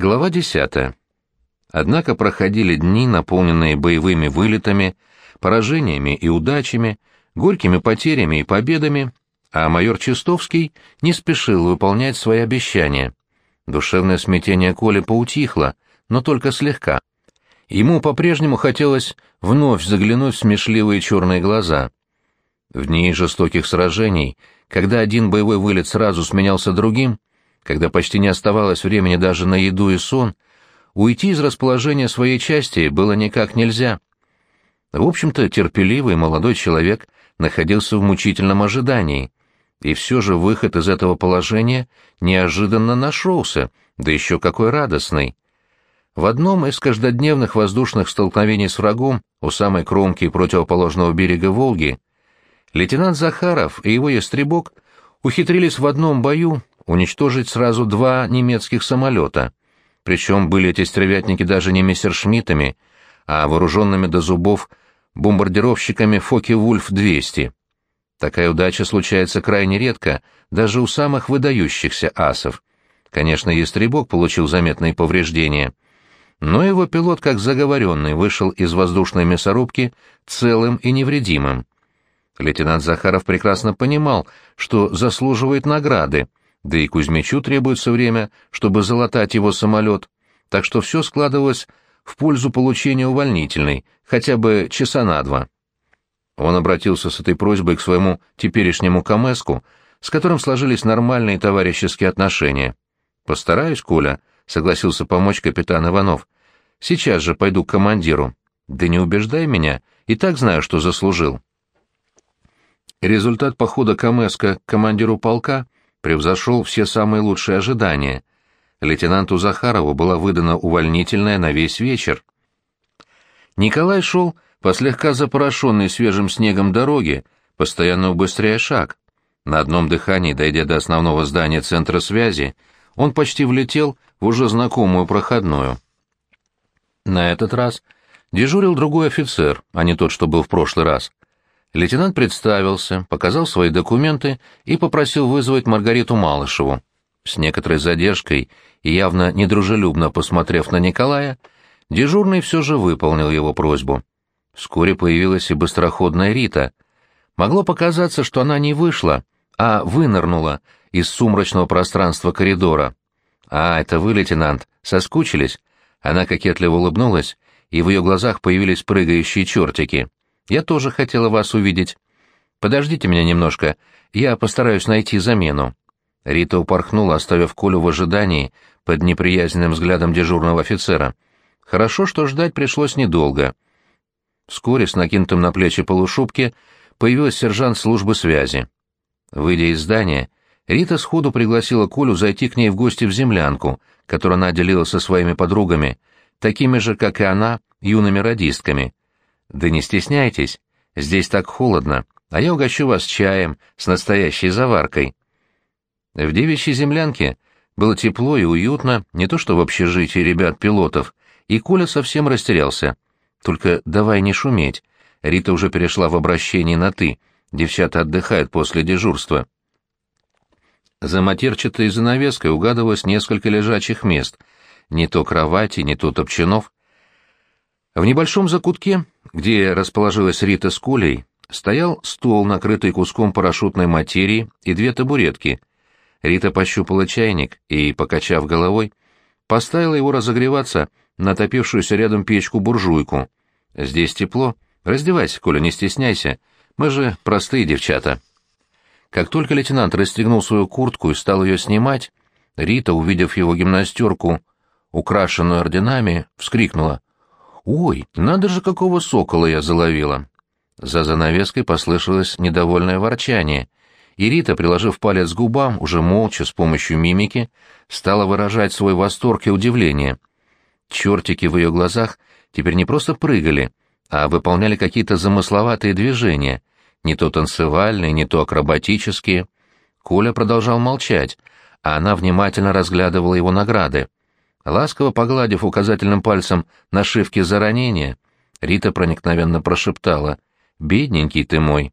Глава 10. Однако проходили дни, наполненные боевыми вылетами, поражениями и удачами, горькими потерями и победами, а майор Чистовский не спешил выполнять свои обещания. Душевное смятение Коли поутихло, но только слегка. Ему по-прежнему хотелось вновь заглянуть в смешливые черные глаза. В дни жестоких сражений, когда один боевой вылет сразу сменялся другим, когда почти не оставалось времени даже на еду и сон, уйти из расположения своей части было никак нельзя. В общем-то, терпеливый молодой человек находился в мучительном ожидании, и все же выход из этого положения неожиданно нашелся, да еще какой радостный. В одном из каждодневных воздушных столкновений с врагом у самой кромки противоположного берега Волги лейтенант Захаров и его ястребок ухитрились в одном бою уничтожить сразу два немецких самолета. Причем были эти стервятники даже не мессершмиттами, а вооруженными до зубов бомбардировщиками Фоки-Вульф-200. Такая удача случается крайне редко, даже у самых выдающихся асов. Конечно, Ястребок получил заметные повреждения, но его пилот, как заговоренный, вышел из воздушной мясорубки целым и невредимым. Лейтенант Захаров прекрасно понимал, что заслуживает награды, да и Кузьмичу требуется время, чтобы залатать его самолет, так что все складывалось в пользу получения увольнительной, хотя бы часа на два. Он обратился с этой просьбой к своему теперешнему Камеску, с которым сложились нормальные товарищеские отношения. «Постараюсь, Коля», — согласился помочь капитан Иванов. «Сейчас же пойду к командиру». «Да не убеждай меня, и так знаю, что заслужил». Результат похода Камеска к командиру полка — превзошел все самые лучшие ожидания. Лейтенанту Захарову была выдана увольнительная на весь вечер. Николай шел по слегка запорошенной свежим снегом дороге, постоянно убыстряя шаг. На одном дыхании, дойдя до основного здания центра связи, он почти влетел в уже знакомую проходную. На этот раз дежурил другой офицер, а не тот, что был в прошлый раз. Лейтенант представился, показал свои документы и попросил вызвать Маргариту Малышеву. С некоторой задержкой и явно недружелюбно посмотрев на Николая, дежурный все же выполнил его просьбу. Вскоре появилась и быстроходная Рита. Могло показаться, что она не вышла, а вынырнула из сумрачного пространства коридора. «А, это вы, лейтенант, соскучились?» Она кокетливо улыбнулась, и в ее глазах появились прыгающие чертики. Я тоже хотела вас увидеть. Подождите меня немножко, я постараюсь найти замену». Рита упорхнула, оставив Колю в ожидании под неприязненным взглядом дежурного офицера. Хорошо, что ждать пришлось недолго. Вскоре с накинутым на плечи полушубки появилась сержант службы связи. Выйдя из здания, Рита сходу пригласила Колю зайти к ней в гости в землянку, которую она делила со своими подругами, такими же, как и она, юными радистками. «Да не стесняйтесь, здесь так холодно, а я угощу вас чаем с настоящей заваркой». В девичьей землянке было тепло и уютно, не то что в общежитии ребят-пилотов, и Коля совсем растерялся. «Только давай не шуметь». Рита уже перешла в обращение на «ты». Девчата отдыхают после дежурства. За матерчатой занавеской угадывалось несколько лежачих мест. Не то кровати, не то топчанов. В небольшом закутке, где расположилась Рита с Колей, стоял стол, накрытый куском парашютной материи, и две табуретки. Рита пощупала чайник и, покачав головой, поставила его разогреваться на топившуюся рядом печку-буржуйку. «Здесь тепло. Раздевайся, Коля, не стесняйся. Мы же простые девчата». Как только лейтенант расстегнул свою куртку и стал ее снимать, Рита, увидев его гимнастерку, украшенную орденами, вскрикнула. «Ой, надо же, какого сокола я заловила!» За занавеской послышалось недовольное ворчание, и Рита, приложив палец к губам, уже молча, с помощью мимики, стала выражать свой восторг и удивление. Чертики в ее глазах теперь не просто прыгали, а выполняли какие-то замысловатые движения, не то танцевальные, не то акробатические. Коля продолжал молчать, а она внимательно разглядывала его награды. Ласково погладив указательным пальцем нашивки за ранение, Рита проникновенно прошептала «Бедненький ты мой».